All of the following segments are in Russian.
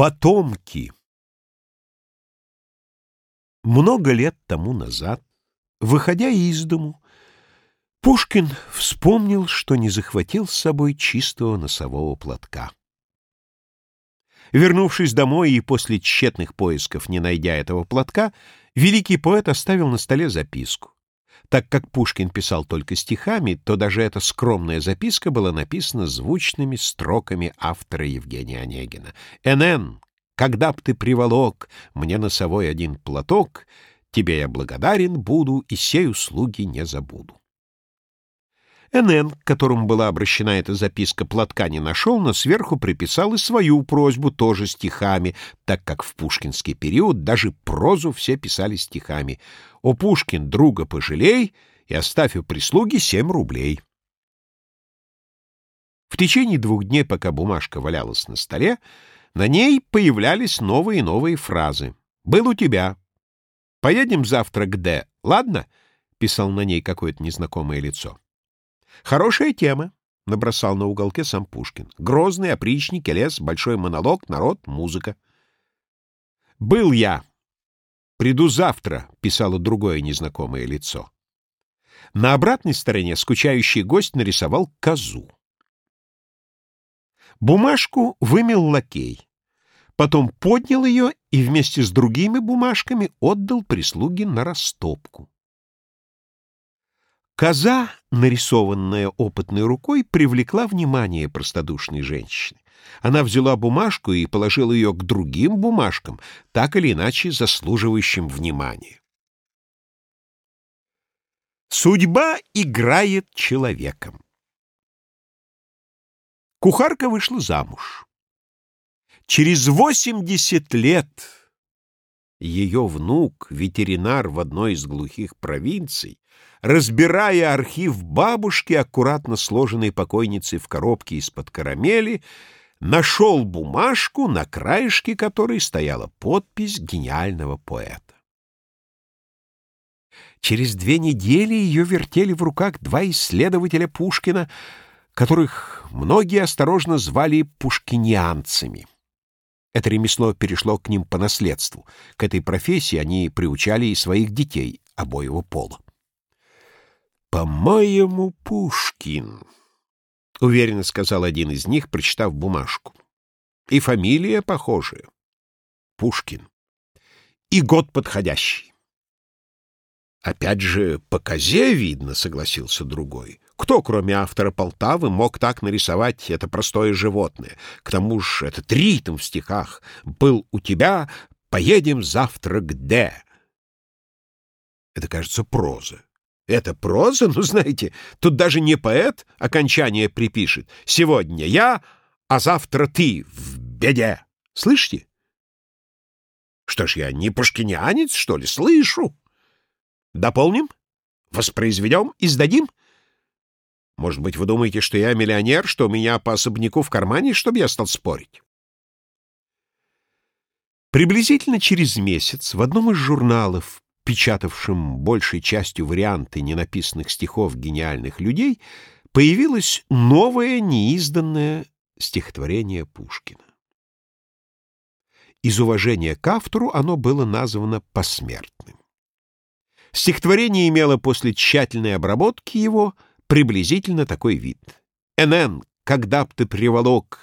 Потомки Много лет тому назад, выходя из дому, Пушкин вспомнил, что не захватил с собой чистого носового платка. Вернувшись домой и после тщетных поисков не найдя этого платка, великий поэт оставил на столе записку. Так как Пушкин писал только стихами, то даже эта скромная записка была написана звучными строками автора Евгения Онегина. «НН, когда б ты приволок мне носовой один платок, тебе я благодарен буду и сей услуги не забуду». НН, к которому была обращена эта записка, платка не нашел, но сверху приписал и свою просьбу тоже стихами, так как в пушкинский период даже прозу все писали стихами. «О, Пушкин, друга пожалей и оставь у прислуги семь рублей». В течение двух дней, пока бумажка валялась на столе, на ней появлялись новые и новые фразы. «Был у тебя». «Поедем завтра к Д, ладно?» — писал на ней какое-то незнакомое лицо. Хорошая тема, — набросал на уголке сам Пушкин. Грозный, опричник, лес, большой монолог, народ, музыка. «Был я. Приду завтра», — писало другое незнакомое лицо. На обратной стороне скучающий гость нарисовал козу. Бумажку вымел лакей. Потом поднял ее и вместе с другими бумажками отдал прислуге на растопку. Коза, нарисованная опытной рукой, привлекла внимание простодушной женщины. Она взяла бумажку и положила ее к другим бумажкам, так или иначе заслуживающим внимания. Судьба играет человеком. Кухарка вышла замуж. Через восемьдесят лет ее внук, ветеринар в одной из глухих провинций, разбирая архив бабушки, аккуратно сложенной покойницей в коробке из-под карамели, нашел бумажку, на краешке которой стояла подпись гениального поэта. Через две недели ее вертели в руках два исследователя Пушкина, которых многие осторожно звали пушкинианцами. Это ремесло перешло к ним по наследству. К этой профессии они приучали и своих детей обоего пола. «По-моему, Пушкин», — уверенно сказал один из них, прочитав бумажку. «И фамилия похожая. Пушкин. И год подходящий». «Опять же, по козе видно», — согласился другой. Кто, кроме автора Полтавы, мог так нарисовать это простое животное? К тому же этот ритм в стихах был у тебя «Поедем завтра где?» Это, кажется, проза. Это проза? Ну, знаете, тут даже не поэт окончание припишет. Сегодня я, а завтра ты в беде. Слышите? Что ж, я не пушкинянец, что ли? Слышу. Дополним? Воспроизведем? Издадим? Может быть, вы думаете, что я миллионер, что у меня по особняку в кармане, чтобы я стал спорить? Приблизительно через месяц в одном из журналов печатавшим большей частью варианты ненаписанных стихов гениальных людей, появилось новое неизданное стихотворение Пушкина. Из уважения к автору оно было названо посмертным. Стихотворение имело после тщательной обработки его приблизительно такой вид. «НН, когда б ты приволок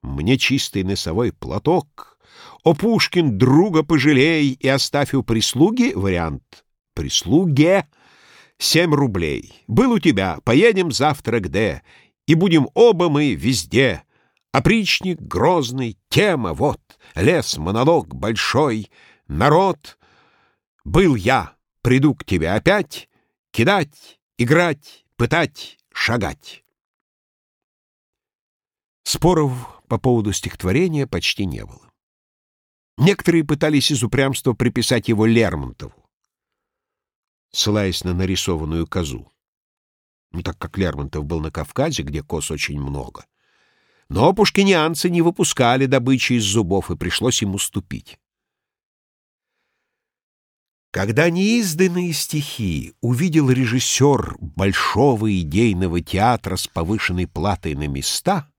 мне чистый носовой платок, «О, Пушкин, друга пожалей и оставь у прислуги» — вариант «прислуге» — семь рублей. «Был у тебя, поедем завтра где, и будем оба мы везде». Опричник грозный, тема вот, лес, монолог большой, народ. Был я, приду к тебе опять, кидать, играть, пытать, шагать. Споров по поводу стихотворения почти не было. Некоторые пытались из упрямства приписать его Лермонтову, ссылаясь на нарисованную козу. Ну, так как Лермонтов был на Кавказе, где коз очень много. Но пушкинианцы не выпускали добычи из зубов, и пришлось ему ступить. Когда неизданные стихи увидел режиссер большого идейного театра с повышенной платой на места,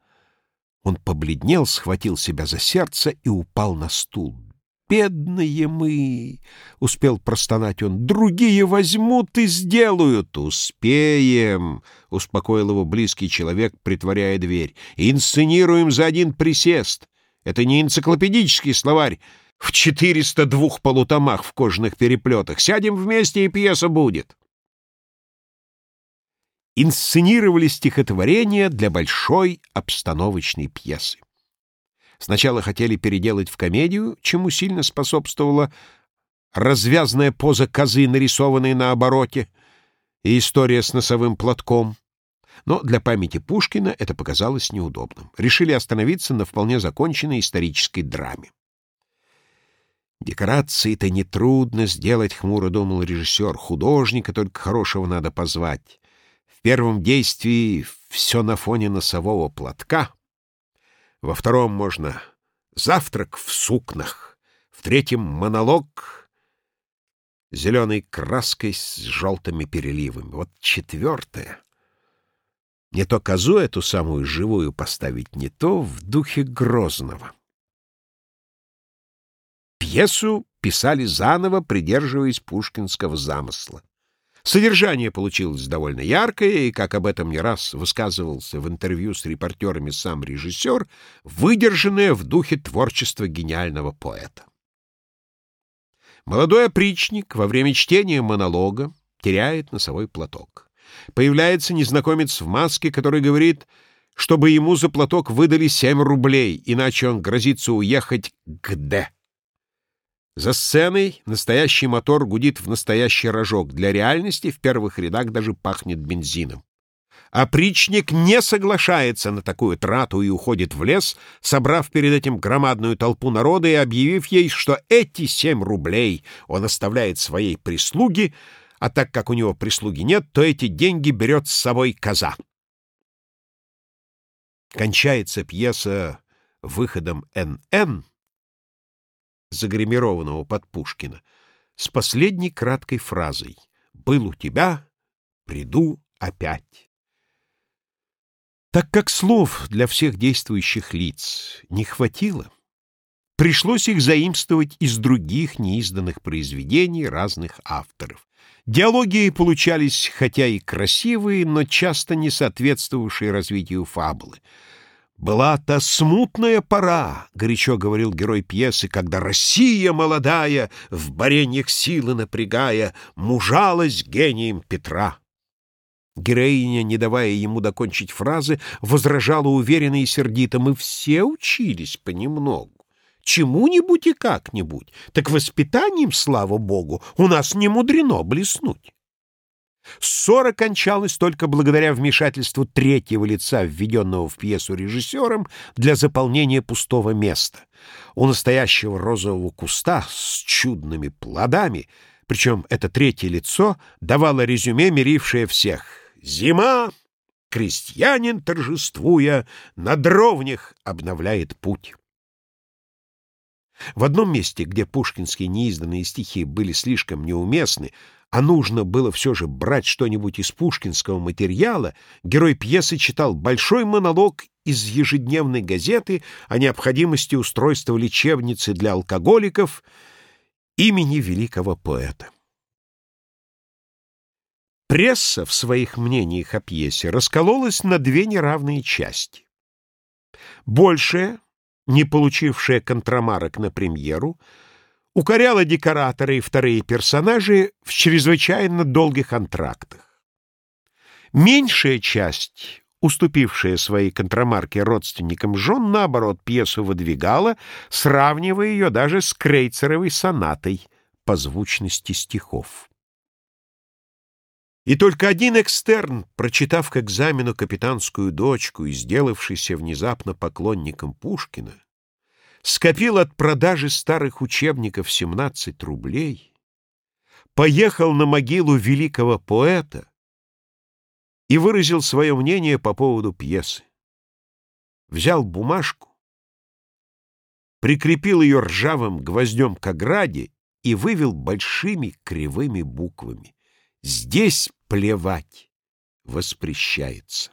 Он побледнел, схватил себя за сердце и упал на стул. «Бедные мы!» — успел простонать он. «Другие возьмут и сделают!» «Успеем!» — успокоил его близкий человек, притворяя дверь. «Инсценируем за один присест. Это не энциклопедический словарь в 402 полутомах в кожаных переплетах. Сядем вместе, и пьеса будет!» Инсценировали стихотворение для большой обстановочной пьесы. Сначала хотели переделать в комедию, чему сильно способствовала развязная поза козы, нарисованная на обороте, и история с носовым платком. Но для памяти Пушкина это показалось неудобным. Решили остановиться на вполне законченной исторической драме. «Декорации-то нетрудно сделать», — хмуро думал режиссер. «Художника только хорошего надо позвать. В первом действии все на фоне носового платка, во втором можно «Завтрак в сукнах», в третьем — монолог зеленой краской с желтыми переливами. Вот четвертое. Не то козу эту самую живую поставить, не то в духе Грозного. Пьесу писали заново, придерживаясь пушкинского замысла. Содержание получилось довольно яркое, и, как об этом не раз высказывался в интервью с репортерами сам режиссер, выдержанное в духе творчества гениального поэта. Молодой опричник во время чтения монолога теряет носовой платок. Появляется незнакомец в маске, который говорит, чтобы ему за платок выдали семь рублей, иначе он грозится уехать к Д. За сценой настоящий мотор гудит в настоящий рожок. Для реальности в первых рядах даже пахнет бензином. Опричник не соглашается на такую трату и уходит в лес, собрав перед этим громадную толпу народа и объявив ей, что эти семь рублей он оставляет своей прислуге, а так как у него прислуги нет, то эти деньги берет с собой коза. Кончается пьеса выходом «НН», загримированного под Пушкина, с последней краткой фразой «Был у тебя, приду опять». Так как слов для всех действующих лиц не хватило, пришлось их заимствовать из других неизданных произведений разных авторов. Диалоги получались хотя и красивые, но часто не соответствовавшие развитию фабулы — «Была та смутная пора», — горячо говорил герой пьесы, «когда Россия молодая, в бореньях силы напрягая, мужалась гением Петра». Героиня, не давая ему докончить фразы, возражала уверенно и сердито. «Мы все учились понемногу. Чему-нибудь и как-нибудь. Так воспитанием, слава богу, у нас не мудрено блеснуть». Ссора кончалась только благодаря вмешательству третьего лица, введенного в пьесу режиссером для заполнения пустого места. У настоящего розового куста с чудными плодами, причем это третье лицо давало резюме, мирившее всех. «Зима!» Крестьянин, торжествуя, на дровнях обновляет путь. В одном месте, где пушкинские неизданные стихи были слишком неуместны, а нужно было все же брать что-нибудь из пушкинского материала, герой пьесы читал большой монолог из ежедневной газеты о необходимости устройства лечебницы для алкоголиков имени великого поэта. Пресса в своих мнениях о пьесе раскололась на две неравные части. Большая, не получившая контрамарок на премьеру, укоряла декоратора и вторые персонажи в чрезвычайно долгих антрактах. Меньшая часть, уступившая свои контрамарки родственникам жен, наоборот, пьесу выдвигала, сравнивая ее даже с крейцеровой сонатой по звучности стихов. И только один экстерн, прочитав к экзамену капитанскую дочку и сделавшийся внезапно поклонником Пушкина, скопил от продажи старых учебников 17 рублей, поехал на могилу великого поэта и выразил свое мнение по поводу пьесы. Взял бумажку, прикрепил ее ржавым гвоздем к ограде и вывел большими кривыми буквами. Здесь плевать воспрещается.